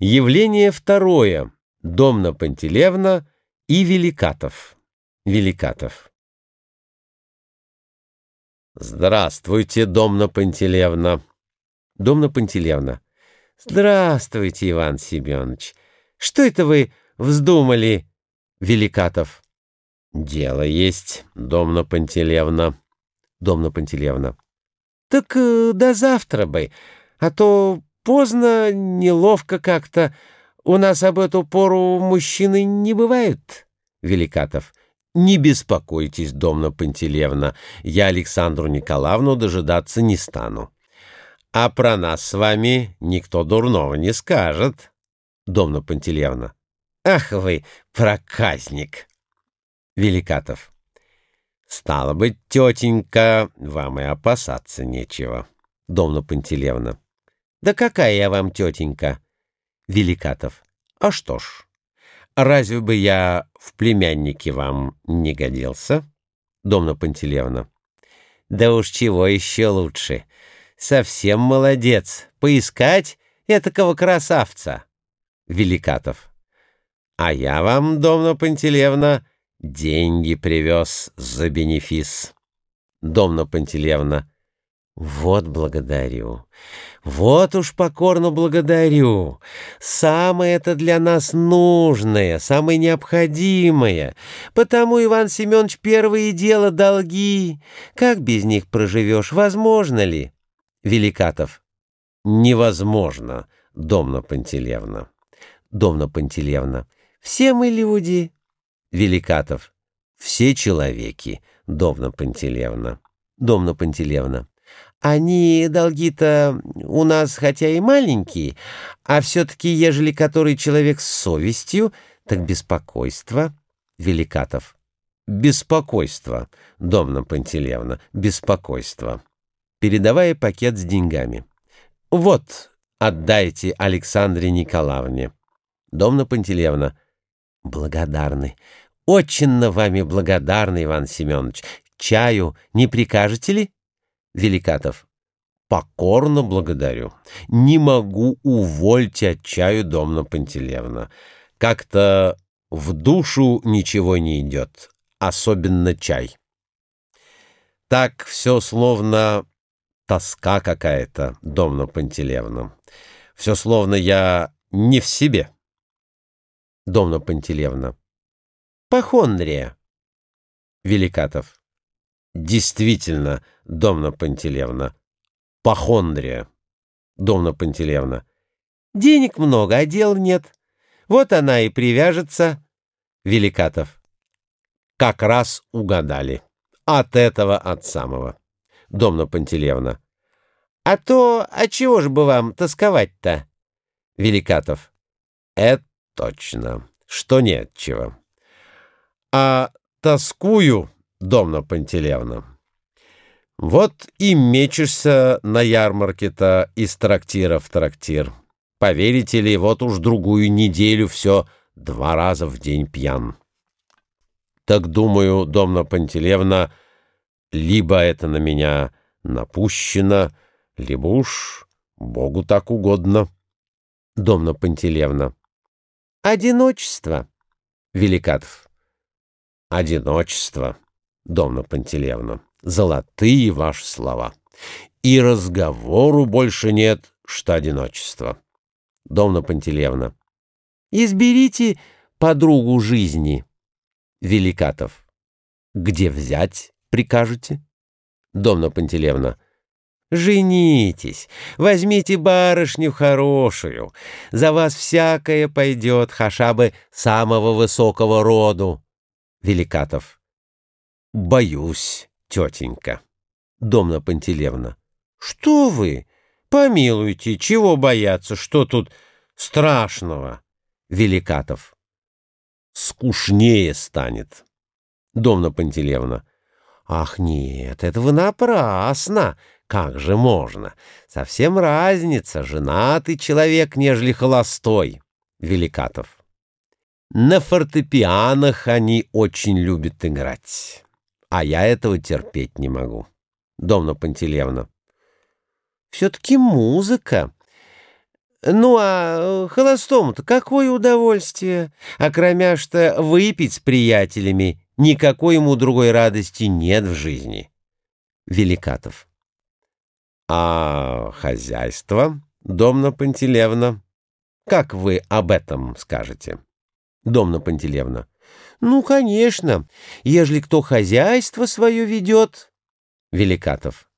Явление второе. Домна Пантелевна и Великатов. Великатов. Здравствуйте, Домна Пантелевна. Домна Пантелевна. Здравствуйте, Иван Семенович. Что это вы вздумали, Великатов? Дело есть, Домна Пантелевна. Домна Пантелевна. Так э, до завтра бы, а то поздно, неловко как-то. У нас об эту пору мужчины не бывают. Великатов. Не беспокойтесь, Домна Пантелевна, я Александру Николаевну дожидаться не стану. А про нас с вами никто дурного не скажет. Домна Пантелевна. Ах вы, проказник! Великатов. Стало быть, тетенька, вам и опасаться нечего. Домна Пантелевна. Да какая я вам тетенька? Великатов. А что ж, разве бы я в племяннике вам не годился? Домна Пантелевна. Да уж чего еще лучше. Совсем молодец. Поискать этакого красавца. Великатов. А я вам, Домна Пантелевна, деньги привез за бенефис. Домна Пантелевна. Вот благодарю. Вот уж покорно благодарю. Самое это для нас нужное, самое необходимое. Потому, Иван Семенович, первое дело долги. Как без них проживешь, возможно ли? Великатов. Невозможно, Домна Пантелевна. Домна Пантелевна. Все мы люди. Великатов. Все человеки, Домна Пантелевна. Домна Пантелевна. Они, долги-то, у нас хотя и маленькие, а все-таки, ежели который человек с совестью, так беспокойство. Великатов. Беспокойство, Домна Пантелевна, беспокойство. Передавая пакет с деньгами. Вот, отдайте Александре Николаевне. Домна Пантелевна. Благодарны. Очень на вами благодарны, Иван Семенович. Чаю не прикажете ли? Великатов. Покорно благодарю. Не могу увольте от чаю, Домна Пантелевна. Как-то в душу ничего не идет, особенно чай. Так все словно тоска какая-то, Домна Пантелевна. Все словно я не в себе. Домна Пантелевна. Похондрия. Великатов. Действительно, Домна Пантелевна. Похондрия. Домна Пантелевна. Денег много, а дел нет. Вот она и привяжется. Великатов. Как раз угадали. От этого, от самого. Домна Пантелевна. А то, а чего ж бы вам тосковать-то? Великатов. Это точно, что нет чего. А тоскую Домна Пантелеевна. Вот и мечешься на ярмарке-то из трактира в трактир. Поверите ли, вот уж другую неделю все два раза в день пьян. Так думаю, Домна Пантелеевна, либо это на меня напущено, либо уж Богу так угодно. Домна Пантелеевна. Одиночество. Великатов. Одиночество. Домна Пантелеевна, золотые ваши слова. И разговору больше нет, что одиночество. Домна Пантелеевна, изберите подругу жизни. Великатов, где взять прикажете? Домна Пантелеевна, Женитесь, возьмите барышню хорошую, за вас всякое пойдет, хаша бы самого высокого роду. Великатов. «Боюсь, тетенька». Домна Пантелевна. «Что вы? Помилуйте, чего бояться? Что тут страшного?» Великатов. «Скучнее станет». Домна Пантелевна. «Ах, нет, это вы напрасно! Как же можно? Совсем разница, женатый человек, нежели холостой». Великатов. «На фортепианах они очень любят играть». А я этого терпеть не могу. Домна Пантелеевна. Все-таки музыка. Ну, а холостому-то какое удовольствие, а кроме что выпить с приятелями, никакой ему другой радости нет в жизни. Великатов. А хозяйство, Домна Пантелевна, как вы об этом скажете? Домна Пантелевна. Ну, конечно, ежели кто хозяйство свое ведет. Великатов.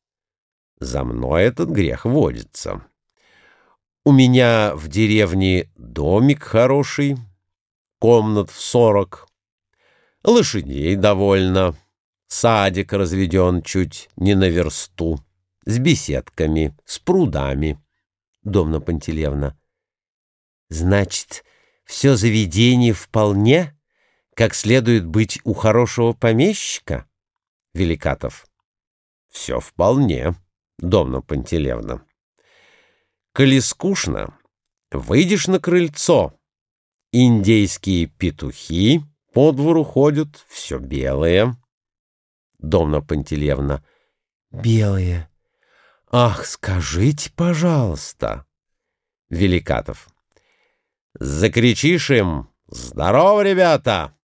За мной этот грех водится. У меня в деревне домик хороший, комнат в сорок, лошадей довольно, садик разведен чуть не на версту, с беседками, с прудами. Домна Пантелевна. Значит, все заведение вполне, как следует быть у хорошего помещика? Великатов. Все вполне, Домна Пантелевна. Коли скучно, выйдешь на крыльцо. Индейские петухи по двору ходят, все белые. Домна Пантелевна. Белые. Ах, скажите, пожалуйста. Великатов. Закричишь им «Здорово, ребята!»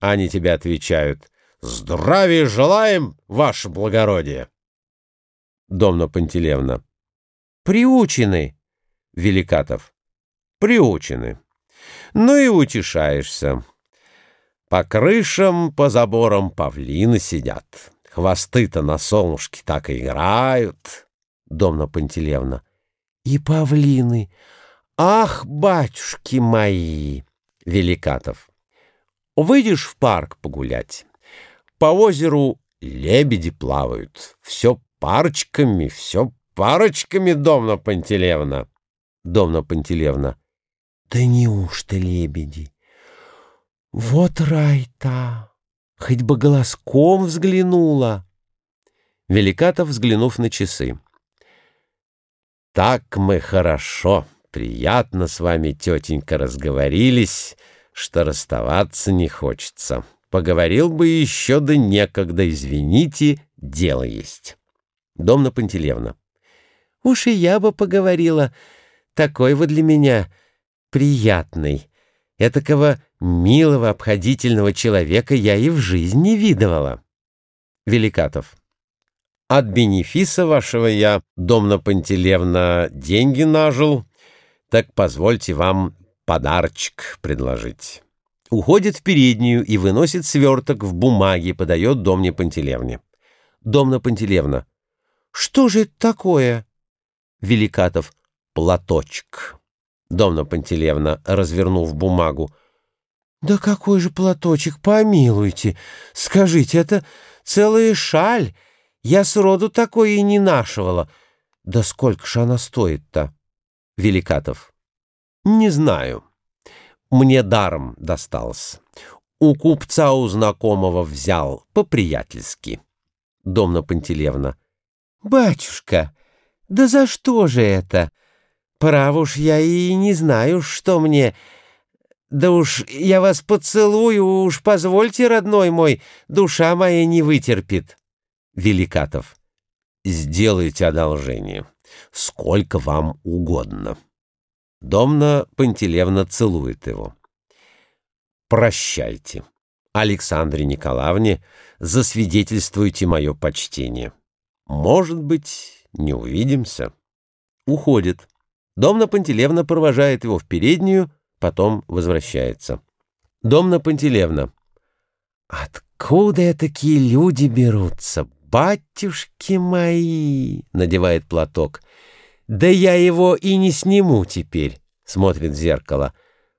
Они тебе отвечают «Здравия желаем, ваше благородие!» Домна Пантелевна. Приучены. Великатов. Приучены. Ну и утешаешься. По крышам, по заборам павлины сидят. Хвосты-то на солнышке так и играют. Домна Пантелевна. И павлины. Ах, батюшки мои! Великатов. Выйдешь в парк погулять. По озеру лебеди плавают. Все парочками, все парочками, Домна Пантелеевна. Домна Пантелеевна. Да неужто лебеди? Вот рай-то! Хоть бы голоском взглянула. Великатов, взглянув на часы. Так мы хорошо, приятно с вами, тетенька, разговорились, что расставаться не хочется. Поговорил бы еще, да некогда, извините, дело есть. Домна Пантелеевна. Уж и я бы поговорила. Такой вы для меня приятный. Этакого милого, обходительного человека я и в жизни не видывала. Великатов. От бенефиса вашего я, Домна Пантелевна, деньги нажил, так позвольте вам подарочек предложить. Уходит в переднюю и выносит сверток в бумаге, подает Домне Пантелевне. Домна Пантелевна. Что же это такое? Великатов. Платочек. Домна Пантелеевна, развернув бумагу. Да какой же платочек, помилуйте. Скажите, это целая шаль. Я сроду такое и не нашивала. Да сколько ж она стоит-то? Великатов. Не знаю. Мне даром досталось. У купца у знакомого взял, по-приятельски. Домна Пантелеевна. Батюшка, да за что же это? Право уж я и не знаю, что мне... Да уж я вас поцелую, уж позвольте, родной мой, душа моя не вытерпит. Великатов. Сделайте одолжение, сколько вам угодно. Домна Пантелевна целует его. Прощайте. Александре Николаевне засвидетельствуйте мое почтение. Может быть не увидимся. Уходит. Домна Пантелевна провожает его в переднюю, потом возвращается. Домна Пантелевна. «Откуда такие люди берутся, батюшки мои?» — надевает платок. «Да я его и не сниму теперь», — смотрит в зеркало.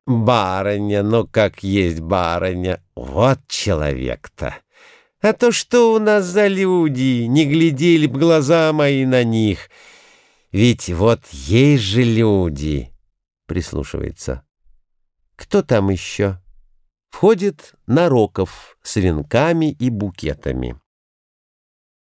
«Барыня, ну как есть барыня, вот человек-то!» А то что у нас за люди, не глядели б глаза мои на них. Ведь вот есть же люди. Прислушивается. Кто там еще? Входит Нароков с венками и букетами.